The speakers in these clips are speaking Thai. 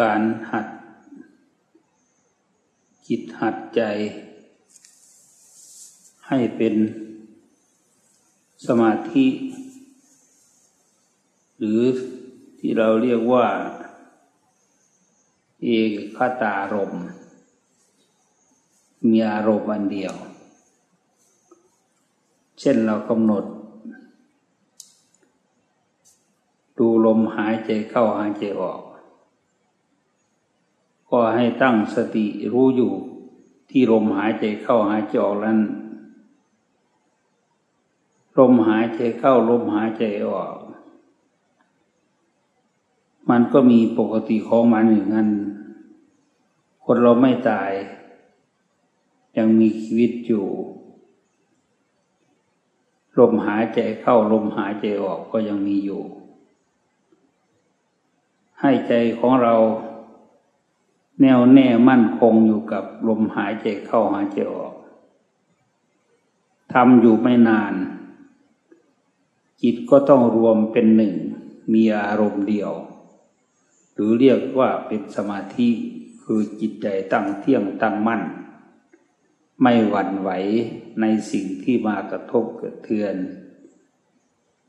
การหัดจิตหัดใจ ให้เป็นสมาธิ หรือที่เราเรียกว่า เอกคตารมมีอารมณ์อันเดียว เช่นเรากำหนด ดูลมหายใจเข้าหายใจออก ก็ให้ตั้งสติรู้อยู่ที่ลมหายใจเข้าหายใจออกนั้นลมหายใจเข้าลมหายใจออก มันก็มีปกติของมันอย่างนั้น คนเราไม่ตาย ยังมีชีวิตอยู่ ลมหายใจเข้าลมหายใจออกก็ยังมีอยู่ ให้ใจของเรา แน่วแน่มั่นคงอยู่กับลมหายใจเข้าหายใจออกทำอยู่ไม่นาน จิตก็ต้องรวมเป็นหนึ่ง มีอารมณ์เดียว หรือเรียกว่าเป็นสมาธิคือจิตใจตั้งเที่ยงตั้งมั่น ไม่หวั่นไหวในสิ่งที่มากระทบกระเทือน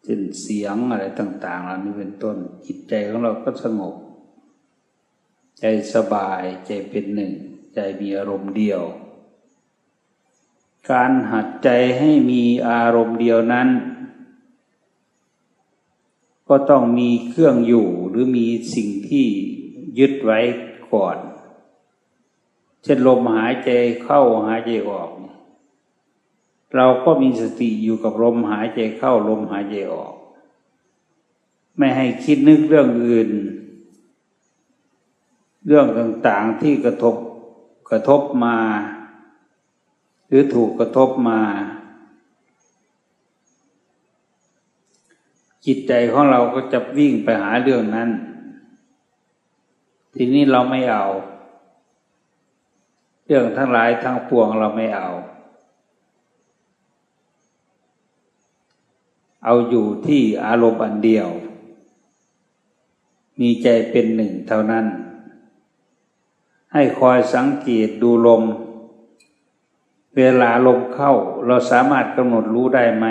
เช่นเสียงอะไรต่างๆเหล่านี้เป็นต้นจิตใจของเราก็สงบ ใจสบายใจเป็นหนึ่ง ใจมีอารมณ์เดียว การหัดใจให้มีอารมณ์เดียวนั้น ก็ต้องมีเครื่องอยู่หรือมีสิ่งที่ยึดไว้ก่อน เช่นลมหายใจเข้าหายใจออก เราก็มีสติอยู่กับลมหายใจเข้าลมหายใจออก ไม่ให้คิดนึกเรื่องอื่น เรื่องต่างๆที่กระทบกระทบมา หรือถูกกระทบมา จิตใจของเราก็จะวิ่งไปหาเรื่องนั้น ทีนี้เราไม่เอา เรื่องทั้งหลายทั้งปวงเราไม่เอา เอาอยู่ที่อารมณ์อันเดียว มีใจเป็นหนึ่งเท่านั้น ให้คอยสังเกตดูลม เวลาลมเข้าเราสามารถกำหนดรู้ได้ไหม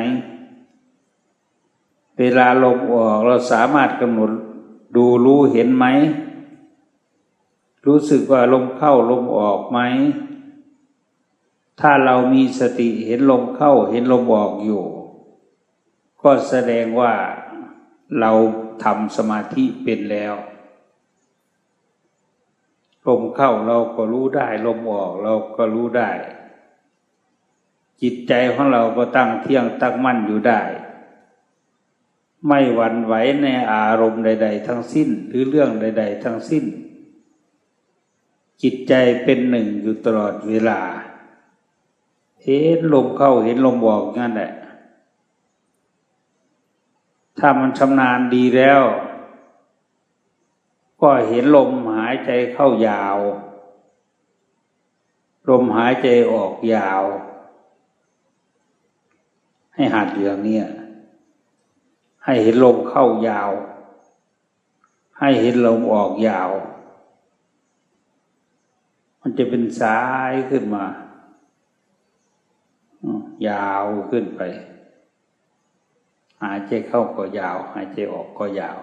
เวลาลมออกเราสามารถกำหนดดูรู้เห็นไหม รู้สึกว่าลมเข้าลมออกไหม ถ้าเรามีสติเห็นลมเข้าเห็นลมออกอยู่ ก็แสดงว่าเราทำสมาธิเป็นแล้ว ลมเข้าเราก็รู้ได้ ลมออกเราก็รู้ได้ จิตใจของเราก็ตั้งเที่ยงตั้งมั่นอยู่ได้ ไม่หวั่นไหวในอารมณ์ใด ๆ ทั้งสิ้นหรือเรื่องใด ๆ ทั้งสิ้น จิตใจเป็นหนึ่งอยู่ตลอดเวลา เห็นลมเข้าเห็นลมออกงั้นแหละถ้ามันชำนาญดีแล้ว ก็เห็นลมายใจเข้ายาว ลมหายใจออกยาว ให้หัดอย่างนี้ให้เห็นลมเข้ายาว ให้เห็นลมออกยาว มันจะเป็นสายขึ้นมา ยาวขึ้นไป หายใจเข้าก็ยาว หายใจออกก็ยาว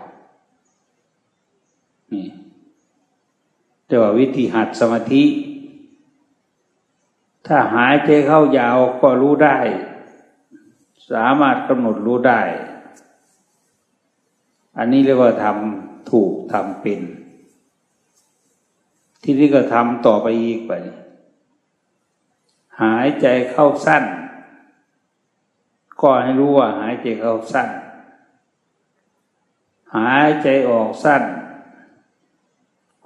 นี่ แต่ว่าวิธีหัดสมาธิ ถ้าหายใจเข้ายาวก็รู้ได้ สามารถกำหนดรู้ได้ อันนี้เรียกว่าทำถูกทำเป็น ที่นี่ก็ทำต่อไปอีกไป หายใจเข้าสั้น ก็ให้รู้ว่าหายใจเข้าสั้น หายใจออกสั้น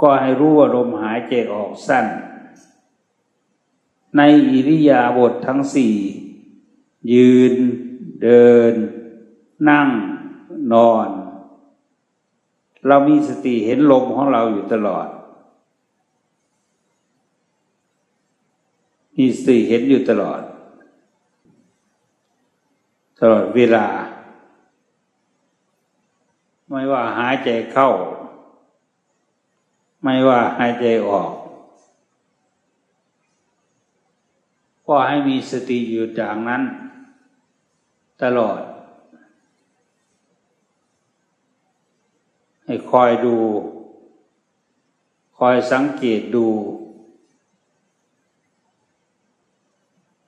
ก็ให้รู้ว่าลมหายใจออกสั้น ในอิริยาบถททั้งสี่ยืน เดิน นั่ง นอน เรามีสติเห็นลมของเราอยู่ตลอด มีสติเห็นอยู่ตลอด ตลอดเวลา ไม่ว่าหายใจเข้า ไม่ว่าหายใจออก ก็ให้มีสติอยู่จากนั้น ตลอด ให้คอยดู คอยสังเกตดู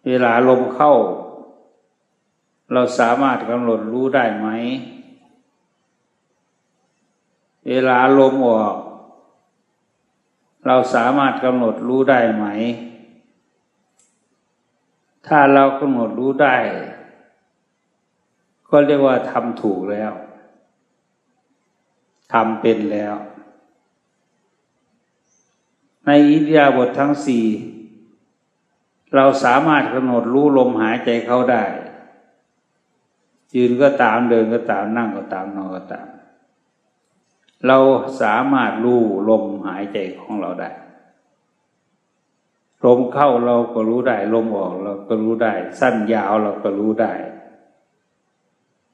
เวลาลมเข้า เราสามารถกำหนดรู้ได้ไหม เวลาลมออก เราสามารถกำหนดรู้ได้ไหม ถ้าเรากำหนดรู้ได้ ก็เรียกว่าทำถูกแล้วทำเป็นแล้ว ในอิทยาบททั้งสี่เราสามารถกำหนดรู้ลมหายใจเข้าได้ ยืนก็ตามเดินก็ตามนั่งก็ตามนอนก็ตาม เราสามารถรู้ลมหายใจของเราได้ ลมเข้าเราก็รู้ได้ ลมออกเราก็รู้ได้ สั้นยาวเราก็รู้ได้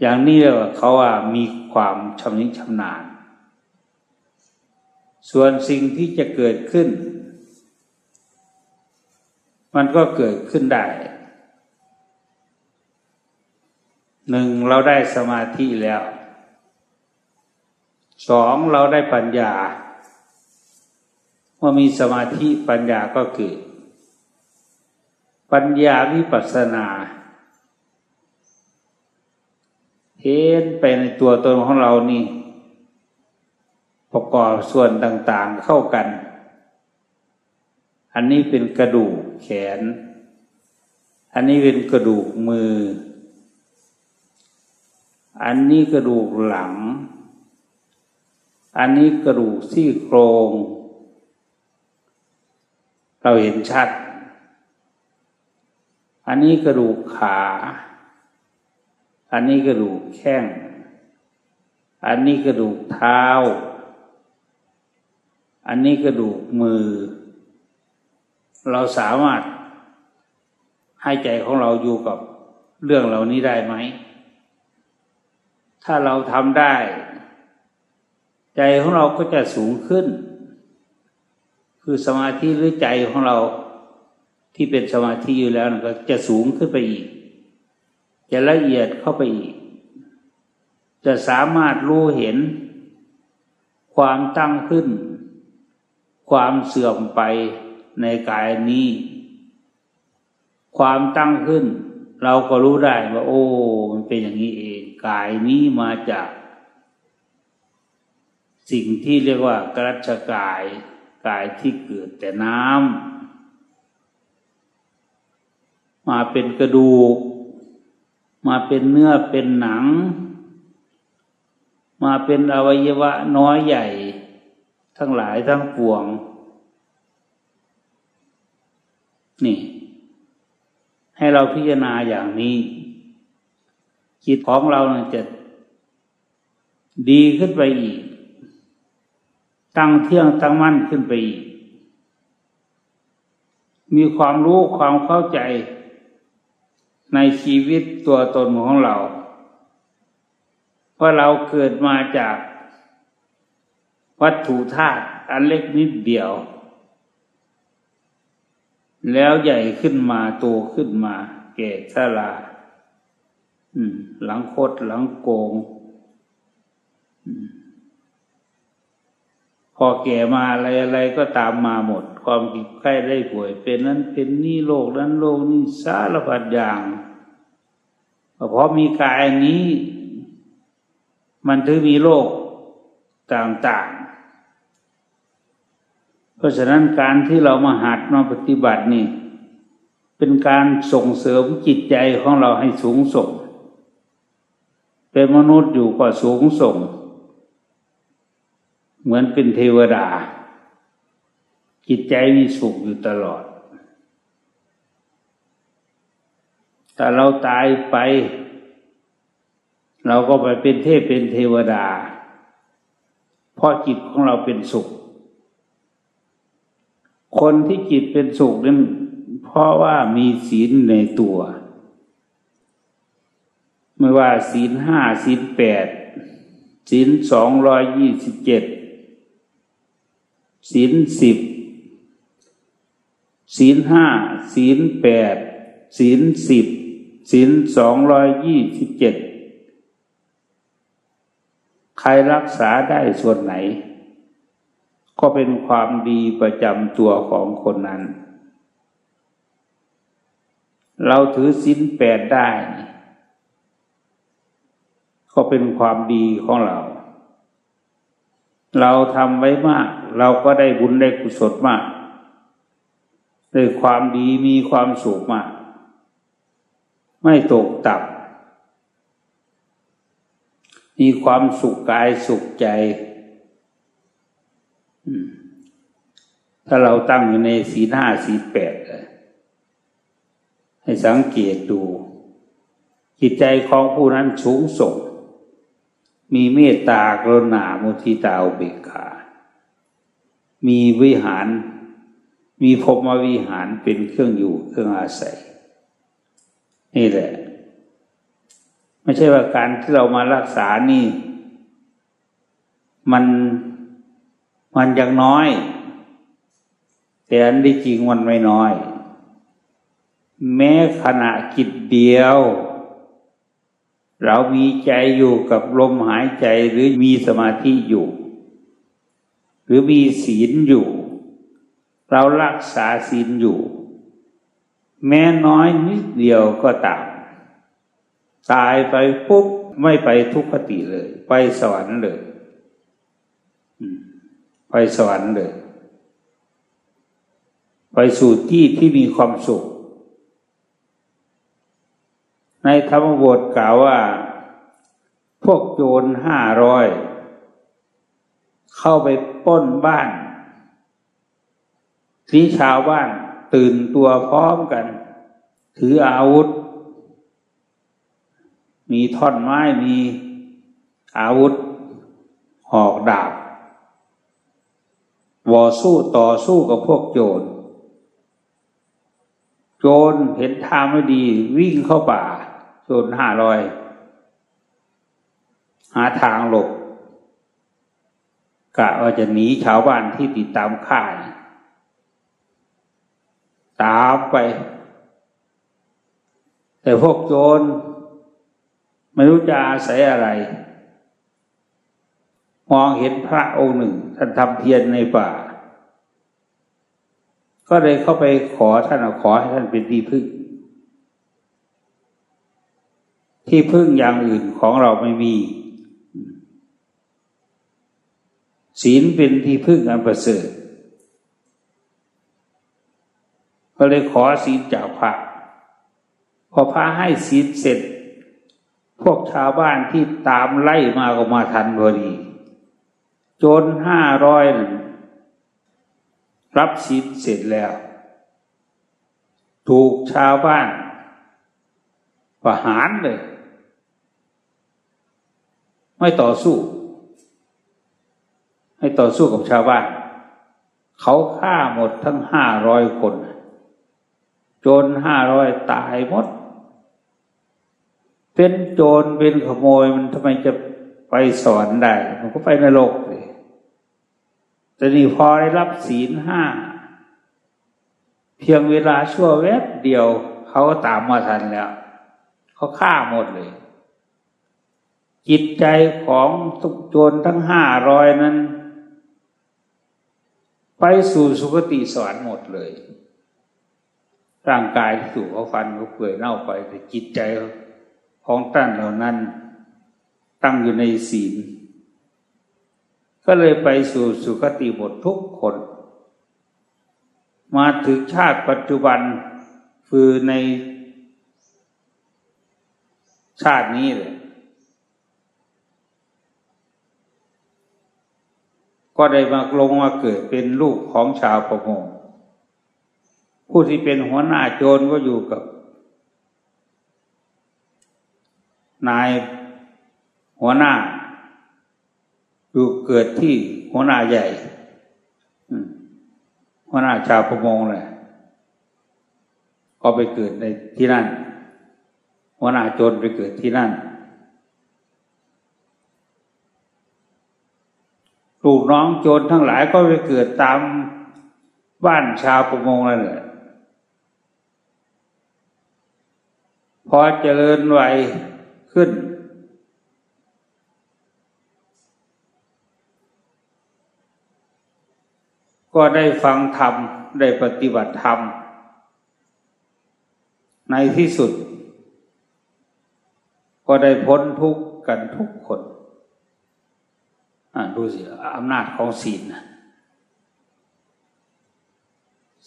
อย่างนี้เขาว่ามีความชำนิชำนาญ ส่วนสิ่งที่จะเกิดขึ้น มันก็เกิดขึ้นได้หนึ่งเราได้สมาธิแล้ว สองเราได้ปัญญา เมื่อมีสมาธิปัญญาก็เกิด ปัญญาวิปัสสนาเห็นไปในตัวตนของเรานี่ ประกอบส่วนต่างๆเข้ากัน อันนี้เป็นกระดูกแขน อันนี้เป็นกระดูกมือ อันนี้กระดูกหลัง อันนี้กระดูกซี่โครง เราเห็นชัด อันนี้กระดูกขา อันนี้กระดูกแข้ง อันนี้กระดูกเท้า อันนี้กระดูกมือ เราสามารถให้ใจของเราอยู่กับเรื่องเหล่านี้ได้ไหม ถ้าเราทำได้ ใจของเราก็จะสูงขึ้น คือสมาธิหรือใจของเราที่เป็นสมาธิอยู่แล้วก็จะสูงขึ้นไปอีก จะละเอียดเข้าไปอีก จะสามารถรู้เห็น ความตั้งขึ้น ความเสื่อมไปในกายนี้ ความตั้งขึ้น เราก็รู้ได้ว่า โอ้ มันเป็นอย่างนี้เอง กายนี้มาจาก สิ่งที่เรียกว่ากรัชกายกายที่เกิดแต่น้ำมาเป็นกระดูก มาเป็นเนื้อเป็นหนัง มาเป็นอวัยวะน้อยใหญ่ ทั้งหลายทั้งปวง นี่ ให้เราพิจารณาอย่างนี้จิตของเราจะดีขึ้นไปอีก ตั้งเที่ยงตั้งมั่นขึ้นไปอีกมีความรู้ความเข้าใจในชีวิตตัวตนของเรา ว่าเราเกิดมาจากวัตถุธาตุอันเล็กนิดเดียว แล้วใหญ่ขึ้นมาโตขึ้นมา แก่ชราหลังโคตรหลังโกง พอแก่มาอะไรอะไรก็ตามมาหมด ความกิบไข้ได้ป่วย เป็นนั้นเป็นนี่โรคนั้นโรคนี้สารพัดอย่างเพราะมีกายนี้ มันถึงมีโรคต่างๆ เพราะฉะนั้นการที่เรามาหัดมาปฏิบัตินี่ เป็นการส่งเสริมจิตใจของเราให้สูงส่ง เป็นมนุษย์อยู่ก็สูงส่ง เหมือนเป็นเทวดา จิตใจมีสุขอยู่ตลอด แต่เราตายไป เราก็ไปเป็นเทพเป็นเทวดา เพราะจิตของเราเป็นสุข คนที่จิตเป็นสุขนั้นเพราะว่ามีศีลในตัว ไม่ว่าศีลห้าศีลแปดศีลสองร้อยยี่สิบเจ็ด ศีลสิบศีลห้าศีลแปดศีลสิบศีลสองร้อยยี่สิบเจ็ดใครรักษาได้ส่วนไหน ก็เป็นความดีประจำตัวของคนนั้น เราถือศีลแปดได้ ก็เป็นความดีของเรา เราทำไว้มาก เราก็ได้บุญได้กุศลมากด้ความดีมีความสุขมาก ไม่ตกต่ำมีความสุขกายสุขใจ ถ้าเราตั้งอยู่ในสีห้าสีแปดให้สังเกตดู จิตใจของผู้นั้นสูงส่ง มีเมตตากรุณามุทิตาอุเบกขา มีวิหาร มีพรมวิหารเป็นเครื่องอยู่เครื่องอาศัย นี่แหละ ไม่ใช่ว่าการที่เรามารักษานี่ มันมันยังน้อย แต่อันที่จริงมันไม่น้อย แม้ขณะจิตเดียว เรามีใจอยู่กับลมหายใจหรือมีสมาธิอยู่ หรือมีศีลอยู่ เรารักษาศีลอยู่ แม้น้อยนิดเดียวก็ตามตายไปปุ๊บไม่ไปทุกขติเลย ไปสวรรค์เลยไปสวรรค์เลย ไปสู่ที่ที่มีความสุข ในธรรมบทกล่าวว่า พวกโจรห้าร้อยเข้าไปป้นบ้านที่ชาวบ้านตื่นตัวพร้อมกัน ถืออาวุธ มีท่อนไม้มีอาวุธ หอกดาบวอสู้ต่อสู้กับพวกโจร โจรเห็นทางไม่ดีวิ่งเข้าป่า โจรห้าร้อยหาทางหลบกะว่าจะหนีชาวบ้านที่ติดตามข่าย ตามไป แต่พวกโจรไม่รู้จะอาศัยอะไร มองเห็นพระองค์หนึ่ง ท่านทำเทียนในป่า ก็เลยเข้าไปขอท่านขอให้ท่านเป็นที่พึ่ง ที่พึ่งอย่างอื่นของเราไม่มี ศีลเป็นที่พึ่งอันประเสริฐก็เลยขอศีลจากพระพอพระให้ศีลเสร็จ พวกชาวบ้านที่ตามไล่มาก็มาทันพอดี จนห้าร้อยรับศีลเสร็จแล้ว ถูกชาวบ้านประหารเลย ไม่ต่อสู้ ให้ต่อสู้กับชาวบ้าน เขาฆ่าหมดทั้งห้าร้อยคน จนห้าร้อยตายหมด เป็นโจรเป็นขโมยมันทำไมจะไปสอนได้ มันก็ไปนรกเลยแต่นี่พอได้รับศีลห้า เพียงเวลาชั่วแวบเดียว เขาก็ตามมาทันแล้ว เขาฆ่าหมดเลย จิตใจของทุกโจรทั้งห้าร้อยนั้น ไปสู่สุคติสวรรค์หมดเลย ร่างกายที่ถูกเขาฟันเขาเปื่อยเน่าไปแต่จิตใจขาของท่านเหล่านั้น ตั้งอยู่ในศีล ก็เลยไปสู่สุคติหมดทุกคน มาถึงชาติปัจจุบันคือในชาตินี้เลย ก็ได้มาลงมาเกิดเป็นลูกของชาวประมง ผู้ที่เป็นหัวหน้าโจรก็อยู่กับ นายหัวหน้า อยู่เกิดที่หัวหน้าใหญ่หัวหน้าชาวประมงเลยก็ไปเกิดในที่นั่นหัวหน้าโจรไปเกิดที่นั่น ลูกน้องโจรทั้งหลายก็ไปเกิดตามบ้านชาวประมงนั่นแหละพอเจริญวัยขึ้น ก็ได้ฟังธรรม ได้ปฏิบัติธรรม ในที่สุด ก็ได้พ้นทุกข์กันทุกคน ดูสิอำนาจของศีลนะ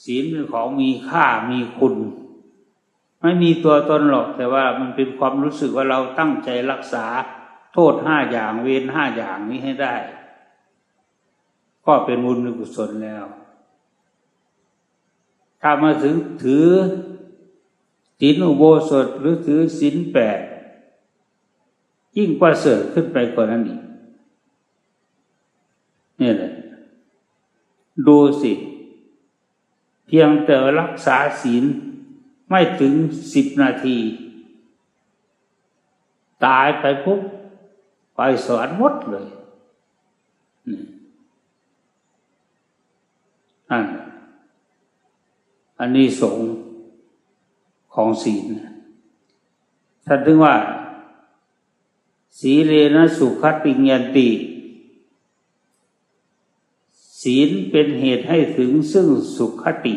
ศีลเป็นของมีค่ามีคุณ ไม่มีตัวตนหรอก แต่ว่ามันเป็นความรู้สึกว่าเราตั้งใจรักษาโทษห้าอย่างเวรห้าอย่างนี้ให้ได้ ก็เป็นบุญกุศลแล้ว ถ้ามาถึงถือศีลอุโบสถหรือถือศีลแปดยิ่งประเสริฐขึ้นไปกว่านั้นอีกนี่แหละ ดูสิ เพียงแต่รักษาศีลไม่ถึงสิบนาที ตายไปปุ๊บไปสวรรค์หมดเลยอันอันนี้สงของศีลท่านถึงว่า สีเลนะสุขติยันติ ศีลเป็นเหตุให้ถึงซึ่งสุขติ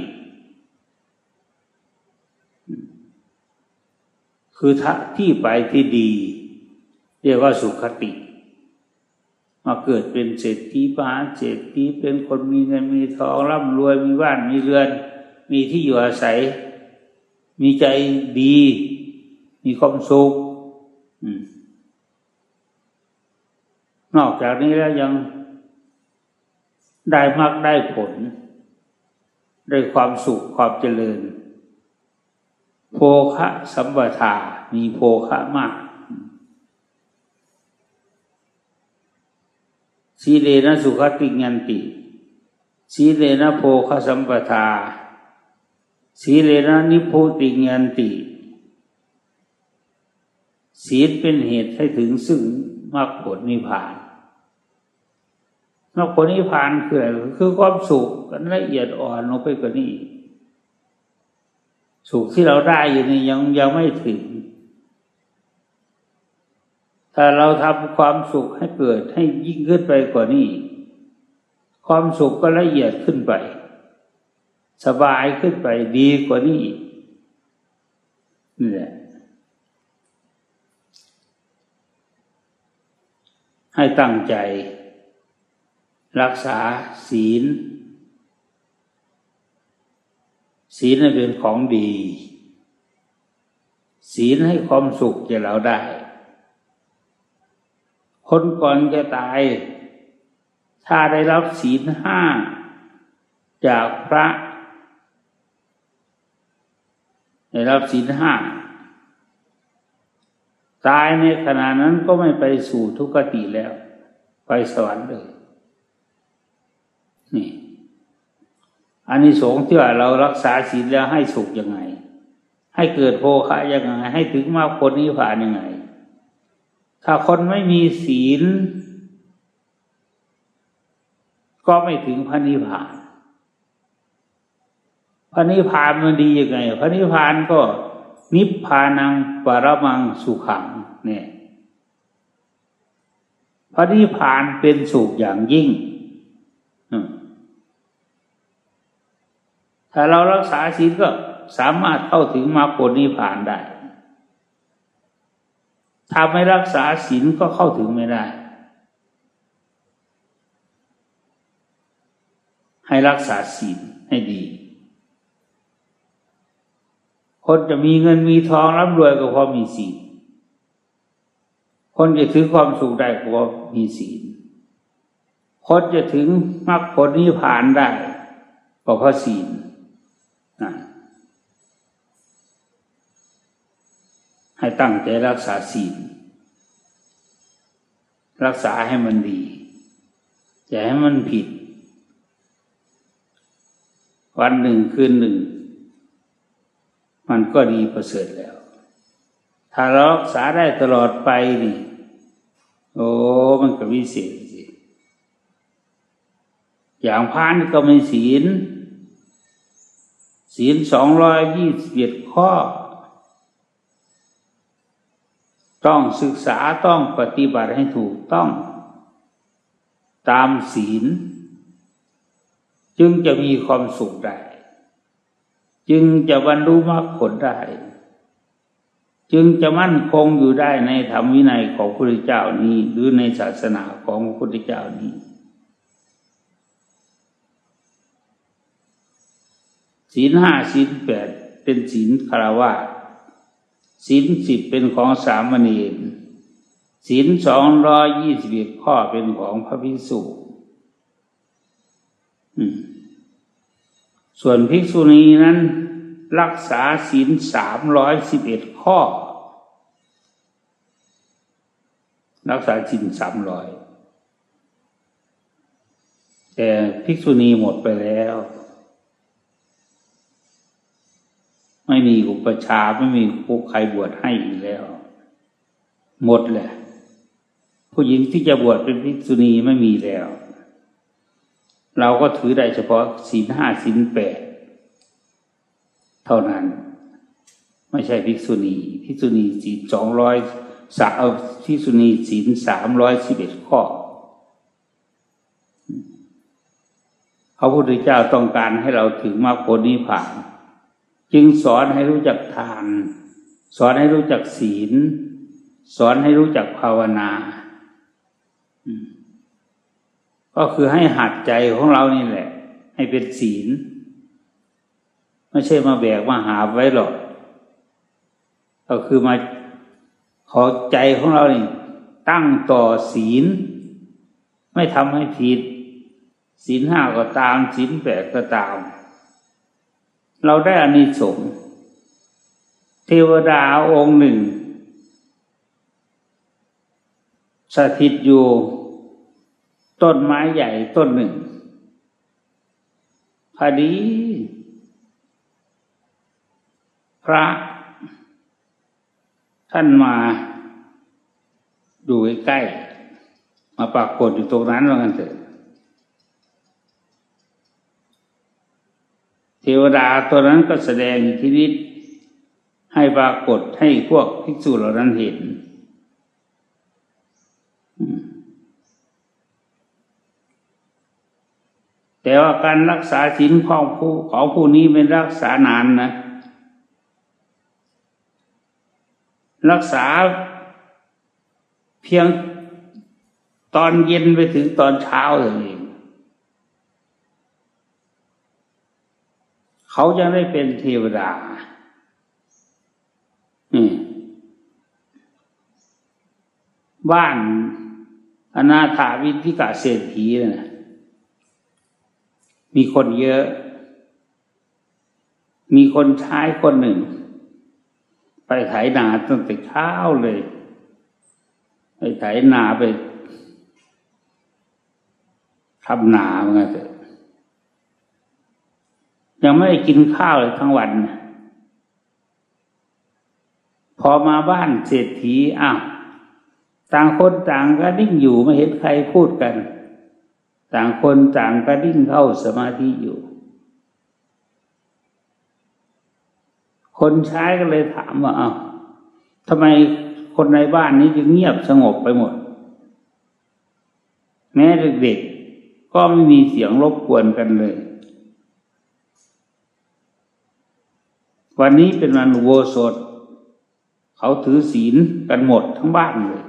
คือท,ที่ไปที่ดี เรียกว่าสุขติ มาเกิดเป็นเศรษฐีปาเศรษฐีเป็นคนมีเงินมีทองร่ำรวยมีบ้านมีเรือน มีที่อยู่อาศัย มีใจดี มีความสุขนอกจากนี้แล้วยัง ได้มากได้ผลได้ความสุขความเจริญ โภคะสัมปทา มีโภคะมากสีเลนะสุขติงันติสีเลนะโภคะสัมปทาสีเลนะนิโพติงันติศีลเป็นเหตุให้ถึงซึ่งมรรคผลนิพพาน มรรคผลนิพพานคืออะไรคือความสุขกันละเอียดอ่อนลงไปกว่านี้ สุขที่เราได้อยู่นี่ยังยังไม่ถึง ถ้าเราทำความสุขให้เกิดให้ยิ่งขึ้นไปกว่านี้ ความสุขก็ละเอียดขึ้นไป สบายขึ้นไปดีกว่านี้นี่แหละให้ตั้งใจ รักษาศีล ศีลเป็นของดี ศีลให้ความสุขแก่เราได้ คนก่อนจะตาย ถ้าได้รับศีลห้า จากพระ ได้รับศีลห้า ตายในขณะนั้นก็ไม่ไปสู่ทุกขติแล้ว ไปสวรรค์เลย นี่อันนี้สงที่ว่าเรารักษาศีลแล้วให้สุขยังไง ให้เกิดโภคะยังไง ให้ถึงมากคนนี้ผ่านยังไง ถ้าคนไม่มีศีล ก็ไม่ถึงพระนิพพานพระนิพพานมันดียังไง พระนิพพานก็นิพพานังปรมังสุขังเนี่ยพระนิพพานเป็นสุขอย่างยิ่ง ถ้าเรารักษาศีลก็สามารถเข้าถึงมรรคผลนิพพานได้ ถ้าไม่รักษาศีลก็เข้าถึงไม่ได้ ให้รักษาศีลให้ดี คนจะมีเงินมีทองร่ำรวยก็เพราะมีศีล คนจะถึงความสุขได้ก็เพราะมีศีล คนจะถึงมรรคผลนิพพานได้ก็เพราะศีล ให้ตั้งใจรักษาศีล รักษาให้มันดีอย่าให้มันผิด วันหนึ่งคืนหนึ่ง มันก็ดีประเสริฐแล้ว ถ้ารักษาได้ตลอดไปนี่โอ้มันก็วิเศษสิอย่างพานก็ไม่ศีล ศีลสองร้อยยี่สิบเอ็ดข้อ ต้องศึกษาต้องปฏิบัติให้ถูกต้อง ตามศีล จึงจะมีความสุขได้ จึงจะบรรลุมรรคผลได้ จึงจะมั่นคงอยู่ได้ในธรรมวินัยของพระพุทธเจ้านี้ หรือในศาสนาของพระพุทธเจ้านี้ ศีลห้าศีลแปดเป็นศีลคารวะศีลสิบเป็นของสามเณรศีลสองร้อยยี่สิบเอ็ดข้อเป็นของพระภิกษุส่วนภิกษุณีนั้น รักษาศีลสามร้อยสิบเอ็ดข้อ รักษาศีลสามร้อยแต่ภิกษุณีหมดไปแล้ว ไม่มีอุปชาไม่มีผู้ใครบวชให้อีกแล้ว หมดแหละ ผู้หญิงที่จะบวชเป็นภิกษุณีไม่มีแล้ว เราก็ถือได้เฉพาะศีลห้าศีลแปดเท่านั้น ไม่ใช่ภิกษุณีภิกษุณีศีลสองร้อยสาภิกษุณีศีลสามร้อยสิบเอ็ดข้อพระพุทธเจ้าต้องการให้เราถึงมรรคผลนิพพาน จึงสอนให้รู้จักทาน สอนให้รู้จักศีล สอนให้รู้จักภาวนาก็คือให้หัดใจของเรานี่แหละ ให้เป็นศีล ไม่ใช่มาแบกมาหาไว้หรอก ก็คือมาขอใจของเรานี่ตั้งต่อศีล ไม่ทำให้ผิด ศีลห้าก็ตามศีลแปดก็ตาม เราได้อานิสงส์เทวดาองค์หนึ่ง สถิตอยู่ต้นไม้ใหญ่ต้นหนึ่งพอดี พระ ท่านมาดูใกล้มาปรากฏอยู่ตรงนั้นว่างันเถอะ เทวดาตัวนั้นก็แสดงทีนิดให้ปรากฏให้พวกภิกษุเหล่านั้นเห็น แต่ว่าการรักษาศีลของผู้ของผู้นี้เป็นรักษานานนะ รักษาเพียงตอนเย็นไปถึงตอนเช้าเท่านั้นเขาจะได้เป็นเทวดาบ้านอนาถาวิธิกาเศรษฐีนะมีคนเยอะ มีคนใช้คนหนึ่ง ไปไถนาตั้งแต่เช้าเลย ไปไถนาไปทำนาเหมือนกัน ยังไม่ได้กินข้าวเลยทั้งวัน พอมาบ้านเศรษฐีอ้าวต่างคนต่างก็ดิ้งอยู่ไม่เห็นใครพูดกัน ต่างคนต่างก็ดิ้งเข้าสมาธิอยู่ คนใช้ก็เลยถามว่าอ้าวทำไมคนในบ้านนี้จึงเงียบสงบไปหมด แม้เด็กๆก็ไม่มีเสียงรบกวนกันเลย วันนี้เป็นวันโวสดเขาถือศีลกันหมดทั้งบ้านเลย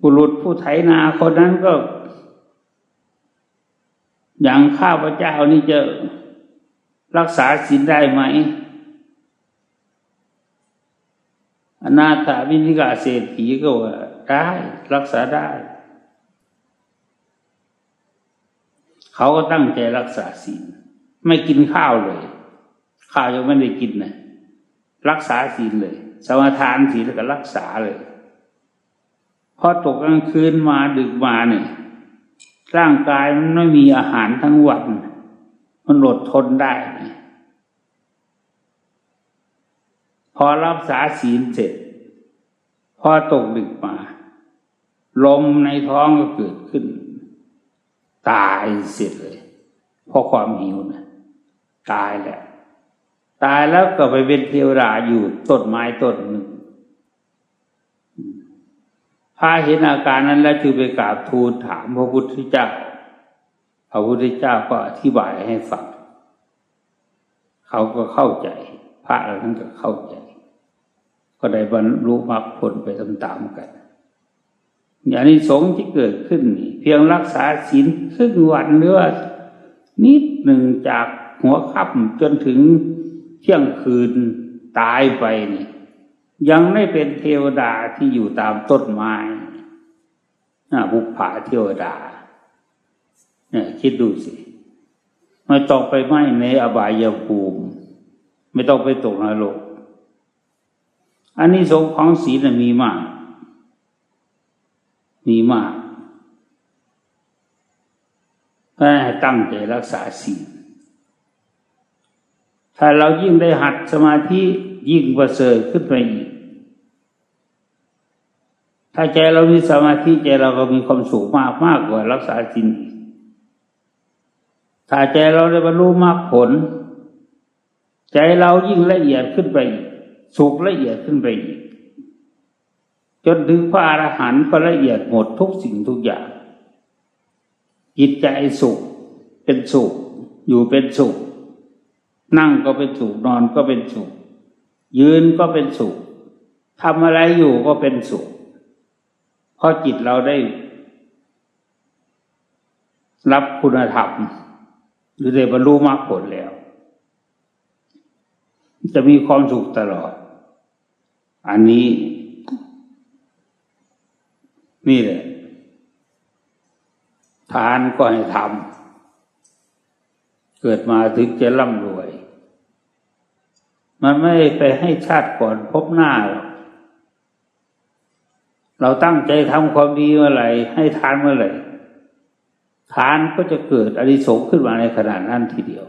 บุรุษผู้ไถนาคนนั้นก็ อย่างข้าพเจ้านี่จะรักษาศีลได้ไหมอนาถาวินิกาเศรษฐีก็ว่าได้รักษาได้ เขาก็ตั้งใจรักษาศีลไม่กินข้าวเลย ข้าวยังไม่ได้กินนะรักษาศีลเลย สมาทานศีลแล้วก็รักษาเลยพอตกกลางคืนมาดึกมาเนี่ยร่างกายมันไม่มีอาหารทั้งวัน มันอดทนได้ พอรับษาศีลเสร็จ พอตกดึกมา ลมในท้องก็เกิดขึ้น ตายเสร็จเลยเพราะความหิวนะตายแหละตายแล้วก็ไปเป็นเทวดาอยู่ต้นไม้ต้นหนึ่งพาเห็นอาการนั้นแล้วจึงไปกราบทูลถามพระพุทธเจ้า พระพุทธเจ้าก็อธิบายให้ฟัง เขาก็เข้าใจ พระเหล่านั้นก็เข้าใจ ก็ได้บรรลุมรรคผลไปตามๆกัน อย่างนี้สงที่เกิดขึ้น เพียงรักษาศีลครึ่งวันเนื้อนิดหนึ่งจากหัวค่ำจนถึงเที่ยงคืนตายไปนี่ยังไม่เป็นเทวดาที่อยู่ตามต้นไม้บุพผาเทวดาเนี่ยคิดดูสิ ไม่ต้องไปไหมในอบายภูมิ ไม่ต้องไปตกนรกอันนี้สงของศีลมีมาก มีมากให้ตั้งใจรักษาศีลถ้าเรายิ่งได้หัดสมาธิยิ่งประเสริฐขึ้นไปอีก ถ้าใจเรามีสมาธิใจเราก็มีความสุขมากมากกว่ารักษาจินถ้าใจเราได้บรรลุมากผล ใจเรายิ่งละเอียดขึ้นไป สุขละเอียดขึ้นไปอีก จนถึงพระอรหันต์ก็ละเอียดหมดทุกสิ่งทุกอย่าง จิตใจสุขเป็นสุข อยู่เป็นสุข นั่งก็เป็นสุข นอนก็เป็นสุข ยืนก็เป็นสุขทำอะไรอยู่ก็เป็นสุขเพราะจิตเราได้ รับคุณธรรมหรือได้บรรลุมรรคผลแล้ว จะมีความสุขตลอด อันนี้ นี่แหละทานก็ให้ทำเกิดมาถึงจะร่ำรวย มันไม่ไปให้ชาติก่อนพบหน้าหรอกเราตั้งใจทำความดีเมื่อไหร่ให้ทานเมื่อไหร่ทานก็จะเกิดอริสงขึ้นมาในขณะนั้นทีเดียว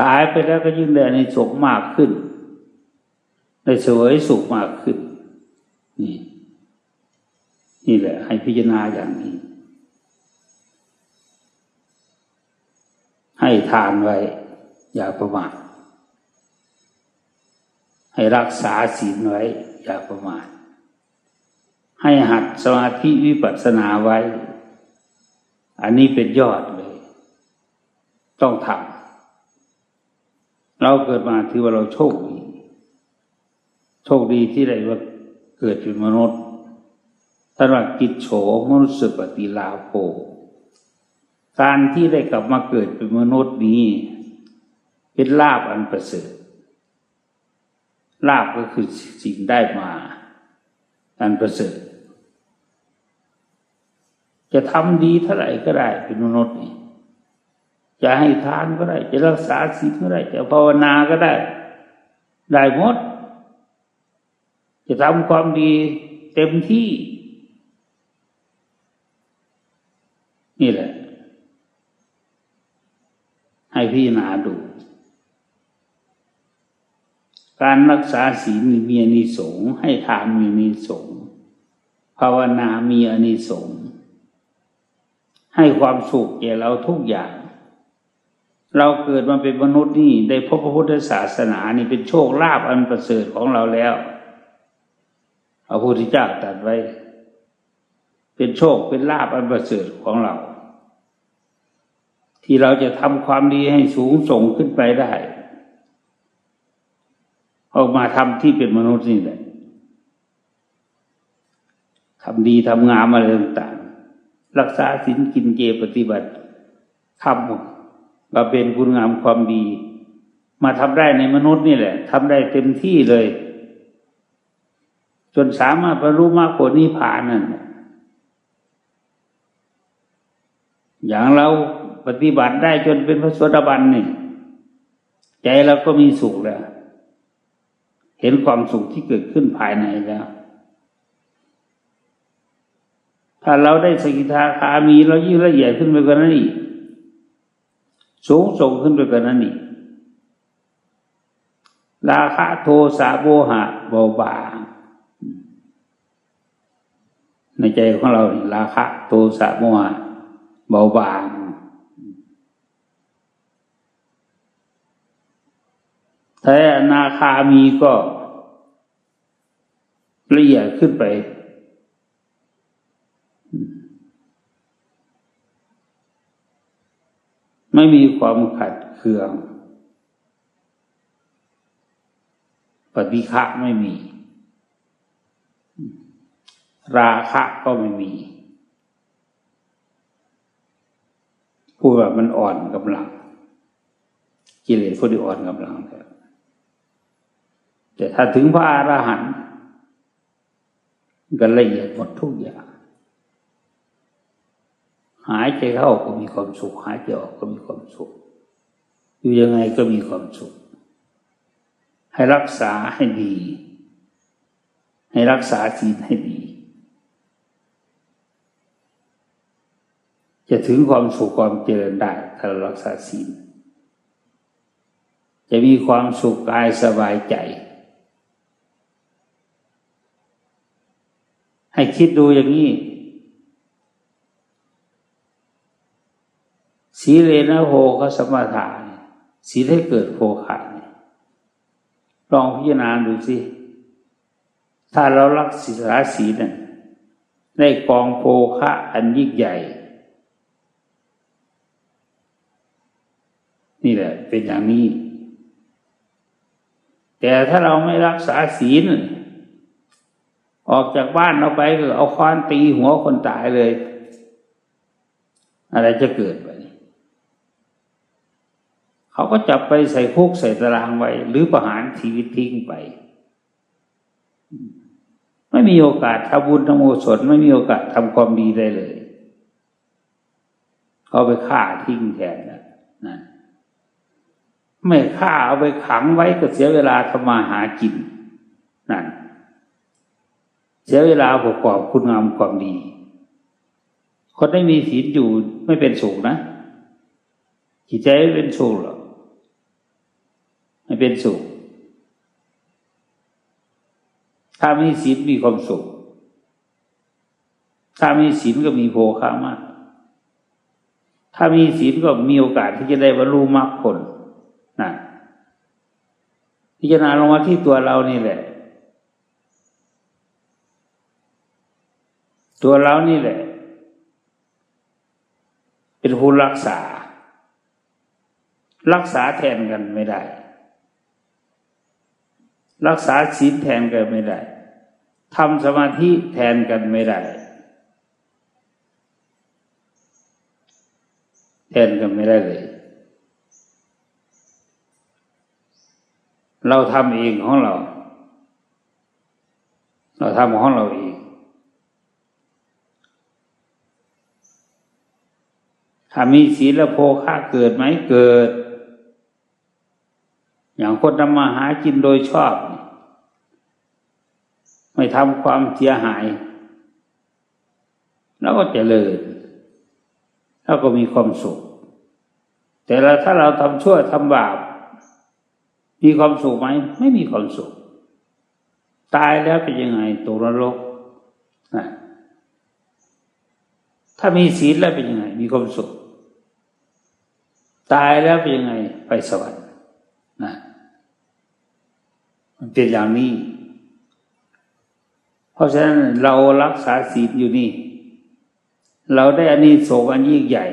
ตายไปแล้วก็ยิ่งได้อริสงมากขึ้นได้สวยสุขมากขึ้นนี่ นี่แหละ ให้พิจารณาอย่างนี้ ให้ทานไว้ อย่าประมาทให้รักษาศีลไว้ อย่าประมาทให้หัดสมาธิวิปัสสนาไว้ อันนี้เป็นยอดเลย ต้องทำเราเกิดมาถือว่าเราโชคดี โชคดีที่ได้ว่าเกิดเป็นมนุษย์ ตรัสกิจโฉมนุษย์ปฏิลาโภการที่ได้กลับมาเกิดเป็นมนุษย์นี้ เป็นลาบอันประเสริฐลาบก็คือสิ่งได้มาอันประเสริฐจะทำดีเท่าไหร่ก็ได้เป็นมนุษย์นี่จะให้ทานก็ได้ จะรักษาศีลก็ได้ จะภาวนาก็ได้ ได้หมด จะทำความดีเต็มที่ นี่แหละ ให้พี่นาดู การรักษาศีลมีอนิสงส์ให้ทานมีอนิสงส์ภาวนามีอนิสงส์ให้ความสุขแก่เราทุกอย่าง เราเกิดมาเป็นมนุษย์นี่ได้พบพระพุทธศาสนานี่เป็นโชคลาภอันประเสริฐของเราแล้วพระพุทธเจ้าตรัสไว้ เป็นโชคเป็นลาภอันประเสริฐของเรา ที่เราจะทำความดีให้สูงส่งขึ้นไปได้ออกมาทำที่เป็นมนุษย์นี่แหละทำดีทำงามอะไรต่างๆ รักษาศีลกินเจปฏิบัติทำมาเป็นคุณงามความดี มาทำได้ในมนุษย์นี่แหละทำได้เต็มที่เลย จนสามารถบรรลุมรรคผลนิพพานนั่นอย่างเรา ปฏิบัติได้จนเป็นพระสวสดาบันนี่ใจเราก็มีสุขแล้ว เห็นความสุขที่เกิดขึ้นภายในแล้ว ถ้าเราได้สกิทาคามีเรายิ่งละเอียดขึ้นไปกว่านั้นอีกสูงส่งขึ้นไปกว่านั้นอีกราคะโทสะโบหะเบาบางในใจของเราราคะโทสะโมหะเบาบาง ถ้าอนาคามีก็ละเอียดขึ้นไป ไม่มีความขัดเคือง ปฏิฆะไม่มี ราคะก็ไม่มี พูดแบบมันอ่อนกำลัง กิเลสพวกที่อ่อนกำลังแต่ถ้าถึงพระอรหันต์ก็ละเอียดหมดทุกอย่าง หายใจเข้าก็มีความสุข หายใจออกก็มีความสุข อยู่ยังไงก็มีความสุข ให้รักษาให้ดี ให้รักษาศีลให้ดี จะถึงความสุขความเจริญได้ถ้ารักษาศีลจะมีความสุขกายสบายใจ ให้คิดดูอย่างนี้ สีเลนะโหก็สมาทานสีให้เกิดโภคะลองพิจารณาดูสิ ถ้าเรารักศีลสีนั่นในกองโภคะอันยิ่งใหญ่ นี่แหละเป็นอย่างนี้ แต่ถ้าเราไม่รักษาศีล ออกจากบ้านเราไปก็เอาค้อนตีหัวคนตายเลย อะไรจะเกิดไปเขาก็จับไปใส่คุกใส่ตารางไว้ หรือประหารชีวิตทิ้งไป ไม่มีโอกาสทำบุญทำโมสนไม่มีโอกาสทำความดีได้เลย เขาไปฆ่าทิ้งแทนนะนะไม่ฆ่าเอาไปขังไว้ก็เสียเวลาทำมาหากินนั่น เสียเวลาประกอบคุณงามความดี คนไม่มีศีลอยู่ไม่เป็นสุขนะจิตใจไม่เป็นสุขหรอกไม่เป็นสุขถ้ามีศีลมีความสุข ถ้ามีศีลก็มีโภคามาก ถ้ามีศีลก็มีโอกาสที่จะได้บรรลุมรรคผลนะพิจารณาลงมาที่ตัวเรานี่แหละ ตัวเรานี่แหละ เป็นผู้รักษา รักษาแทนกันไม่ได้ รักษาศีลแทนกันไม่ได้ทำสมาธิแทนกันไม่ได้ แทนกันไม่ได้เลย เราทำเองของเรา เราทำของเราเอง ถ้ามีศีลโภคะเกิดไหมเกิด อย่างคนทำมาหากินโดยชอบ ไม่ทำความเสียหาย แล้วก็เจริญแล้วก็มีความสุข แต่เราถ้าเราทำชั่วทำบาปมีความสุขไหม ไม่มีความสุข ตายแล้วเป็นยังไงตกนรกถ้ามีศีลแล้วเป็นยังไง มีความสุข ตายแล้วเป็นยังไงไปสวรรค์นะมันเป็นอย่างนี้ เพราะฉะนั้นเรารักษาศีลอยู่นี่ เราได้อันนี้โศกอันยิ่งใหญ่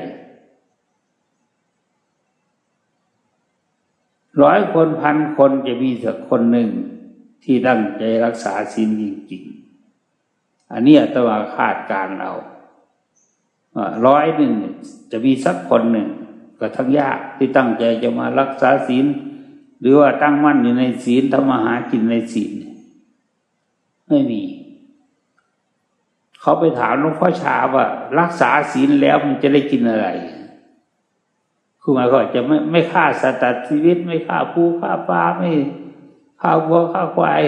ร้อยคนพันคนจะมีสักคนหนึ่งที่ตั้งใจรักษาศีลจริงๆ อันนี้อัตวาคาดการเราร้อยหนึ่งจะมีสักคนหนึ่ง ก็ทั้งยากที่ตั้งใจจะมารักษาศีล หรือว่าตั้งมั่นอยู่ในศีลทำมาหากินในศีลไม่มี เขาไปถามหลวงพ่อชาว่า รักษาศีลแล้วมันจะได้กินอะไรคือหมายความจะไม่ไม่ฆ่าสัตว์ชีวิต ไม่ฆ่าผู้ฆ่าปลาไม่ฆ่าวัวฆ่าควาย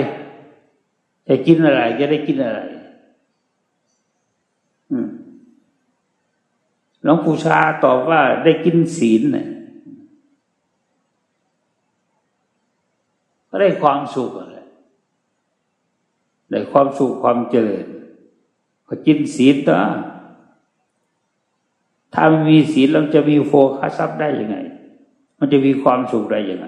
จะกินอะไร จะได้กินอะไร อืมห ลวงปู่ชาตอบว่าได้กินศีลเนี่ยก็ได้ความสุขอะไรได้ความสุขความเจริญก็กินศีลตัวถ้าไม่มีศีลเราจะมีโฟกัสซับได้ยังไง มันจะมีความสุขได้ยังไง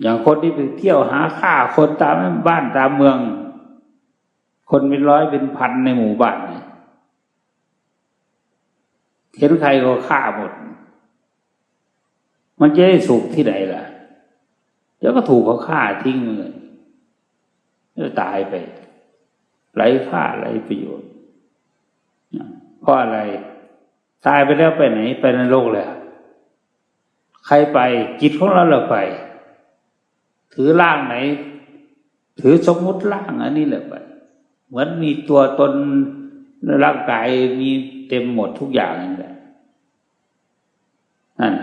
อย่างคนที่ไปเที่ยวหาค่าคนตามบ้านตามเมือง คนเป็นร้อยเป็นพันในหมู่บ้านเห็นใครก็ฆ่าหมด มันจะได้สุขที่ไหนล่ะเดี๋ยวก็ถูกเขาฆ่าทิ้งเลยจะตายไปไรค่าไรประโยชน์เพราะอะไร ตายไปแล้วไปไหน ไปในโลกเลยใครไปจิตของเราเราไป ถือร่างไหน ถือสมมุติร่างอันนี้แหละไป เหมือนมีตัวตนร่างกายมีเต็มหมดทุกอย่างนั่นแหละนั่น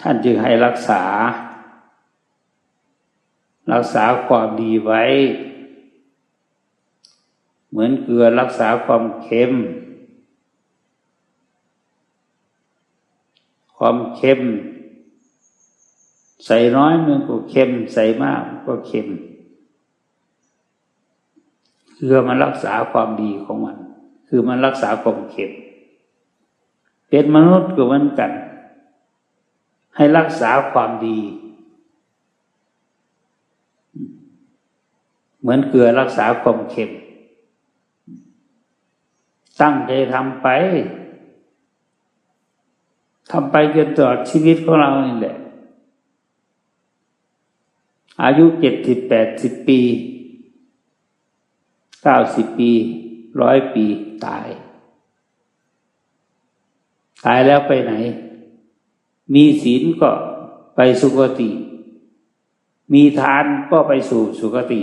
ท่านจึงให้รักษา รักษาความดีไว้ เหมือนเกลือรักษาความเค็ม ความเค็ม ใส่น้อยมันก็เค็ม ใส่มากก็เค็มเกลือมันรักษาความดีของมัน คือมันรักษาความเค็มเป็นมนุษย์ก็เหมือนกัน ให้รักษาความดี เหมือนเกลือรักษาความเค็ม ตั้งใจทำไปทำไปจนตลอดชีวิตของเรานี่แหละ อายุเจ็ดสิบแปดสิบปีเก้าสิบปีร้อยปีตาย ตายแล้วไปไหน มีศีลก็ไปสุคติ มีทานก็ไปสู่สุคติ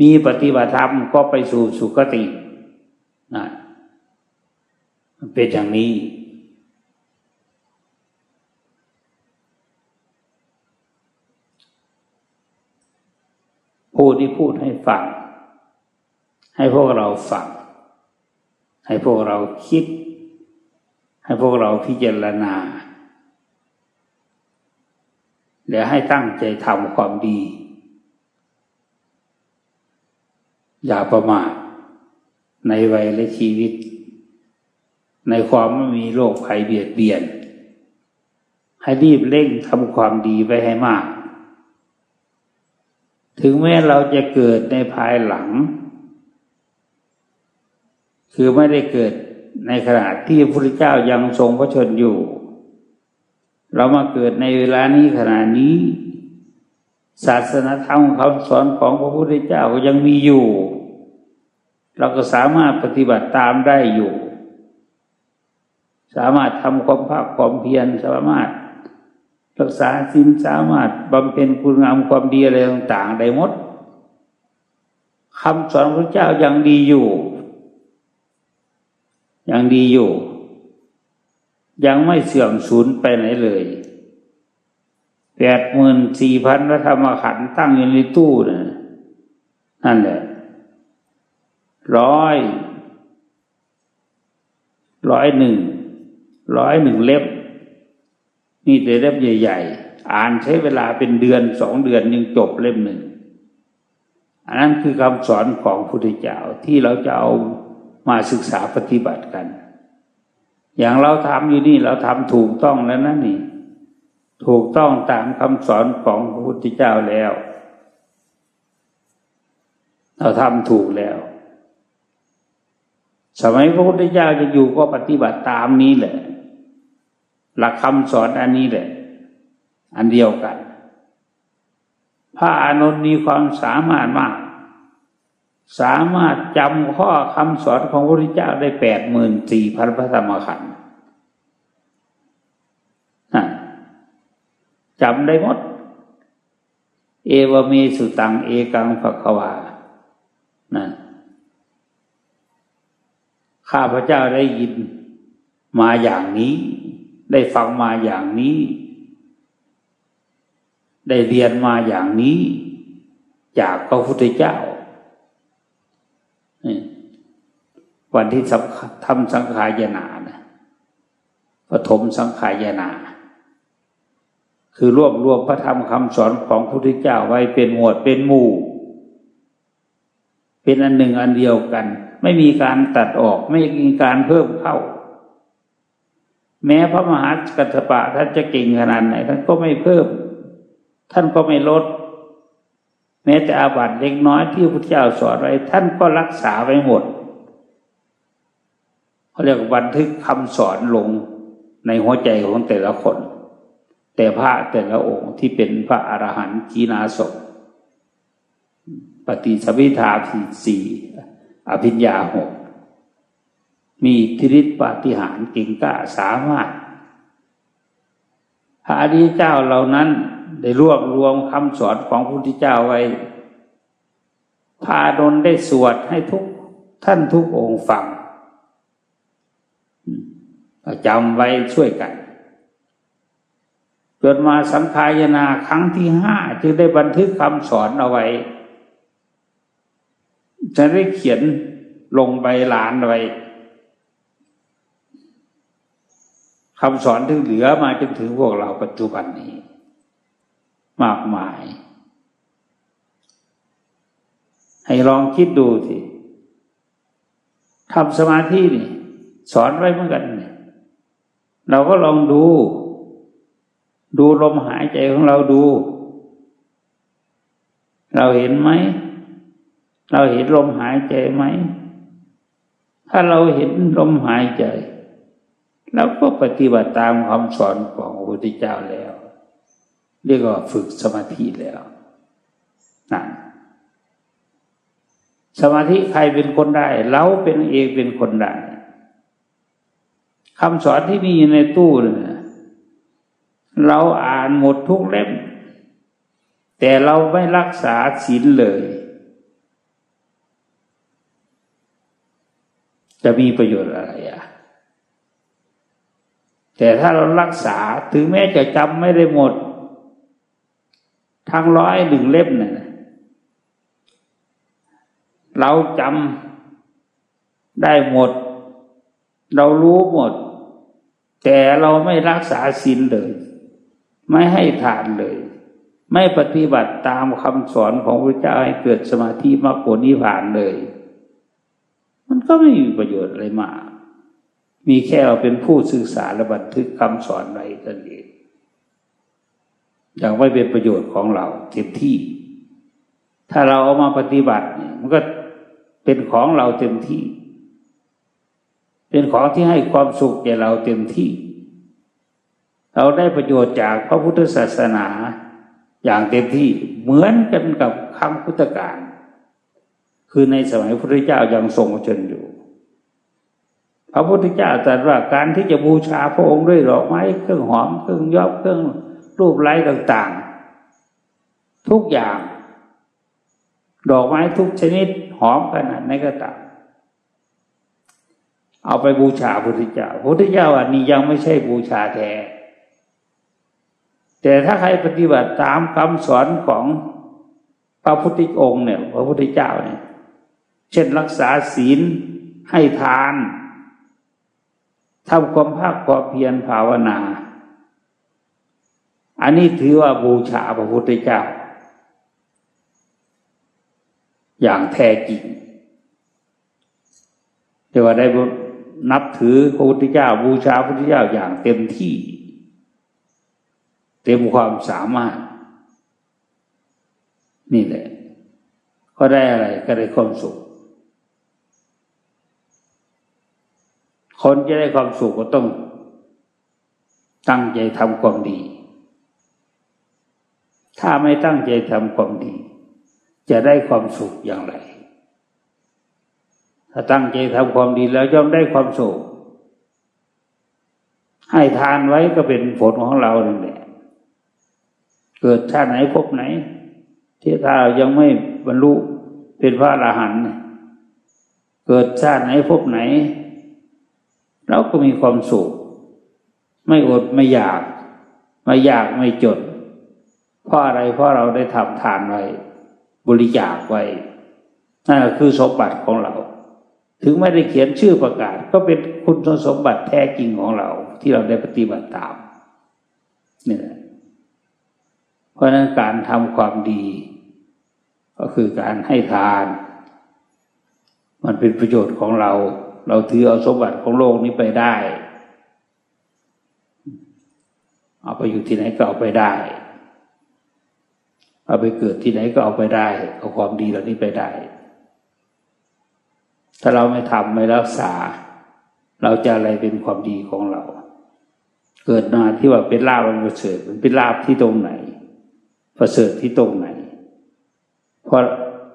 มีปฏิบัติธรรมก็ไปสู่สุคตินะมันเป็นอย่างนี้ พูดที่พูดให้ฟัง ให้พวกเราฟัง ให้พวกเราคิด ให้พวกเราพิจารณา แล้วให้ตั้งใจทำความดี อย่าประมาทในวัยและชีวิต ในความไม่มีโรคภัยเบียดเบียน ให้รีบเร่งทำความดีไปให้มาก ถึงแม้เราจะเกิดในภายหลัง คือไม่ได้เกิดในขณะที่พระพุทธเจ้ายังทรงพระชนอยู่ เรามาเกิดในเวลานี้ขณะนี้ ศาสนาธรรมคำสอนของพระพุทธเจ้าก็ยังมีอยู่ เราก็สามารถปฏิบัติตามได้อยู่ สามารถทำความภาคความเพียรสามารถ รักษาศีลสามารถบำเพ็ญคุณงามความดีอะไรต่าง ๆ ได้หมดคำสอนพระเจ้ายังดีอยู่ ยังดีอยู่ ยังไม่เสื่อมสูญไปไหนเลยแปดหมื่นสี่พันพระธรรมขันธ์ตั้งอยู่ในตู้นะนั่นแหละร้อยร้อยหนึ่งร้อยหนึ่งเล็บ นี่แต่เล่มใหญ่ ๆ อ่านใช้เวลาเป็นเดือนสองเดือนยังจบเล่มหนึ่งอันนั้นคือคำสอนของพุทธเจ้าที่เราจะเอามาศึกษาปฏิบัติกัน อย่างเราทำอยู่นี่เราทำถูกต้องแล้วนะนี่ ถูกต้องตามคำสอนของพระพุทธเจ้าแล้ว เราทำถูกแล้ว สมัยพระพุทธเจ้าจะอยู่ก็ปฏิบัติตามนี้แหละ หลักคำสอนอันนี้แหละ อันเดียวกัน พระอนุนมีความสามารถมาก สามารถจำข้อคำสอนของพระพุทธเจ้าได้แปดหมื่นสี่พันพระธรรมขันธ์จำได้หมด เอวเมสุตัง เอกังภควานั่นข้าพระเจ้าได้ยินมาอย่างนี้ ได้ฟังมาอย่างนี้ ได้เรียนมาอย่างนี้ จากพระพุทธเจ้าวันที่ทำสังขายนานะปฐมสังขายนา คือรวบรวมพระธรรมคำสอนของพระพุทธเจ้าไว้เป็นหมวดเป็นหมู่ เป็นอันหนึ่งอันเดียวกัน ไม่มีการตัดออกไม่มีการเพิ่มเข้า แม้พระมหากัตปะท่านจะเก่งขนาดไหน ท่านก็ไม่เพิ่ม ท่านก็ไม่ลด แม้แต่อาบัติเล็กน้อยที่พระพุทธเจ้าสอนไว้ ท่านก็รักษาไว้หมดเขาเรียกบันทึกคำสอนลงในหัวใจของแต่ละคน แต่พระแต่ละองค์ที่เป็นพระอรหันต์กีนาศปฏิสวิธาสีสี่อภิญญาหก มีทิริปฏิหารกิ่งก้าสามารถพระอริยเจ้าเหล่านั้นได้รวบรวมคำสอนของพระพุทธเจ้าไว้ พาดนได้สวดให้ทุกท่านทุกองค์ฟังจำไว้ช่วยกันจนมาสังขายนาครั้งที่ห้าจึงได้บันทึกคำสอนเอาไว้ จะได้เขียนลงใบลานไว้ คำสอนที่เหลือมาจนถึงพวกเราปัจจุบันนี้ มากมาย ให้ลองคิดดูสิทำสมาธินี่ สอนไว้เหมือนกันเนี่ยเราก็ลองดู ดูลมหายใจของเราดู เราเห็นไหม เราเห็นลมหายใจไหม ถ้าเราเห็นลมหายใจ เราก็ปฏิบัติตามคำสอนของพระพุทธเจ้าแล้ว เรียกว่าฝึกสมาธิแล้วนั่นสมาธิใครเป็นคนได้ เราเป็นเองเป็นคนได้คำสอนที่มีอยู่ในตู้เนี่ยเราอ่านหมดทุกเล่ม แต่เราไม่รักษาศีลเลย จะมีประโยชน์อะไรอะ แต่ถ้าเรารักษาถึงแม้จะจำไม่ได้หมด ทั้งร้อยหนึ่งเล่มเนี่ยเราจำได้หมด เรารู้หมด แต่เราไม่รักษาศีลเลย ไม่ให้ทานเลย ไม่ปฏิบัติตามคำสอนของพระเจ้าให้เกิดสมาธิมรรคผลนิพพานเลย มันก็ไม่มีประโยชน์อะไรมาก มีแค่เราเป็นผู้ศึกษาและบันทึกคำสอนไว้ท่านเองอย่างไม่เป็นประโยชน์ของเราเต็มที่ ถ้าเราเอามาปฏิบัติเนี่ยมันก็เป็นของเราเต็มที่ เป็นของที่ให้ความสุขแก่เราเต็มที่ เราได้ประโยชน์จากพระพุทธศาสนาอย่างเต็มที่เหมือนกันกับคำพุทธการคือในสมัยพระพุทธเจ้ายังทรงเชิ พระพุทธเจ้าตรัสว่าการที่จะบูชาพระองค์ด้วยดอกไม้เครื่องหอมเครื่องยอบเครื่องรูปไร้ต่างๆ ทุกอย่าง ดอกไม้ทุกชนิดหอมขนาดไหนก็ตามเอาไปบูชาพระพุทธเจ้าพระพุทธเจ้าอันนี้ยังไม่ใช่บูชาแท้แต่ถ้าใครปฏิบัติตามคำสอนของพระพุทธองค์เนี่ย พระพุทธเจ้าเนี่ย เช่นรักษาศีลให้ทาน ทำความภาคความเพียรภาวนา อันนี้ถือว่าบูชาพระพุทธเจ้า อย่างแท้จริงแต่ว่าได้นับถือพระพุทธเจ้า บูชาพระพุทธเจ้าอย่างเต็มที่ เต็มความสามารถ นี่แหละ ก็ได้อะไรก็ได้ความสุข คนจะได้ความสุขก็ต้อง ตั้งใจทำความดี ถ้าไม่ตั้งใจทำความดี จะได้ความสุขอย่างไร ถ้าตั้งใจทำความดีแล้วย่อมได้ความสุข ให้ทานไว้ก็เป็นผลของเราเองแหละเกิดชาติไหนพบไหน ที่ถ้าเรายังไม่บรรลุเป็นพระอรหันต์เกิดชาติไหนพบไหน เราก็มีความสุข ไม่อดไม่อยาก ไม่อยากไม่จดเพราะอะไรเพราะเราได้ทำทานไว้ บริจาคไว้นั่นคือสมบัติของเรา ถึงไม่ได้เขียนชื่อประกาศ ก็เป็นคุณสมบัติแท้จริงของเรา ที่เราได้ปฏิบัติตามนี่แหละเพราะนั้นการทำความดี ก็คือการให้ทาน มันเป็นประโยชน์ของเรา เราถือเอาสมบัติของโลกนี้ไปได้ เอาไปอยู่ที่ไหนก็เอาไปได้ เอาไปเกิดที่ไหนก็เอาไปได้เอาความดีเหล่านี้ไปได้ ถ้าเราไม่ทำไม่รักษา เราจะอะไรเป็นความดีของเรา เกิดมาที่ว่าเป็นลาบมันประเสริฐมันเป็นลาบที่ตรงไหน ประเสริฐที่ตรงไหน เพราะ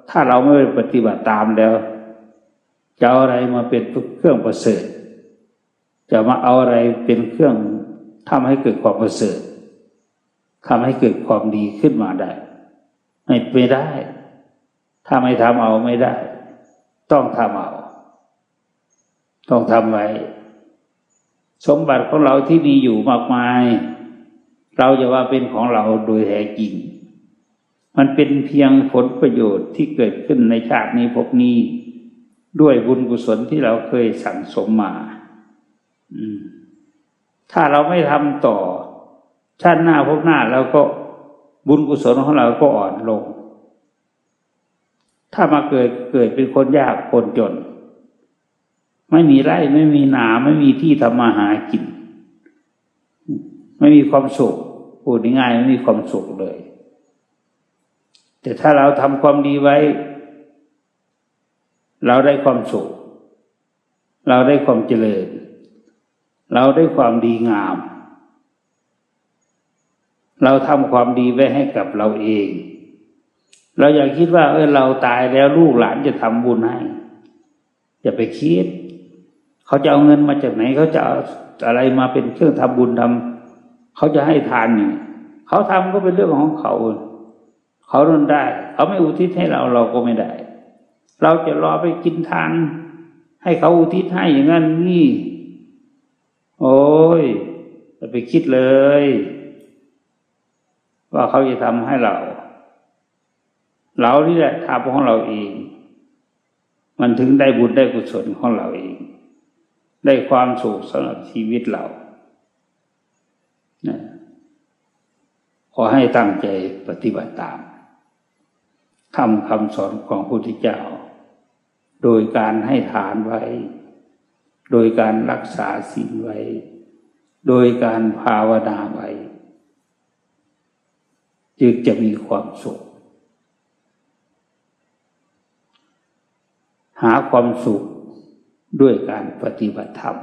ถ้าเราไม่ปฏิบัติตามแล้ว จะเอาอะไรมาเป็นเครื่องประเสริฐ จะมาเอาอะไรเป็นเครื่องทำให้เกิดความประเสริฐทำให้เกิดความดีขึ้นมาได้ ไม่ไม่ได้ ถ้าไม่ทำเอาไม่ได้ ต้องทำเอา ต้องทำไว้ สมบัติของเราที่มีอยู่มากมาย เราจะว่าเป็นของเราโดยแท้จริง มันเป็นเพียงผลประโยชน์ที่เกิดขึ้นในชาตินี้พบนี้ ด้วยบุญกุศลที่เราเคยสั่งสมมาอืมถ้าเราไม่ทำต่อ ชาติหน้าพบหน้าเราก็บุญกุศลของเราก็อ่อนลง ถ้ามาเกิดเกิดเป็นคนยากคนจน ไม่มีไร่ไม่มีนาไม่มีที่ทำมาหากิน ไม่มีความสุขพูดง่ายๆไม่มีความสุขเลย แต่ถ้าเราทำความดีไว้ เราได้ความสุข เราได้ความเจริญ เราได้ความดีงาม เราทำความดีไว้ให้กับเราเอง เราอยากคิดว่าเออเราตายแล้วลูกหลานจะทำบุญให้อย่าไปคิด เขาจะเอาเงินมาจากไหน เขาจะเอาอะไรมาเป็นเครื่องทำบุญทำเขาจะให้ทานนี่เขาทำก็เป็นเรื่องของเขา เขาทนได้ เขาไม่อุทิศให้เราเราก็ไม่ได้ เราจะรอไปกินทาน ให้เขาอุทิศให้อย่างนั้นนี่ โอ้ยจะไปคิดเลย ว่าเขาจะทำให้เรา เรานี่แหละทำของเราเอง มันถึงได้บุญได้กุศลของเราเอง ได้ความสุขสำหรับชีวิตเราขอให้ตั้งใจปฏิบัติตามทำคำสอนของพระพุทธเจ้า โดยการให้ทานไว้ โดยการรักษาศีลไว้ โดยการภาวนาไว้ จึงจะมีความสุข หาความสุขด้วยการปฏิบัติธรรม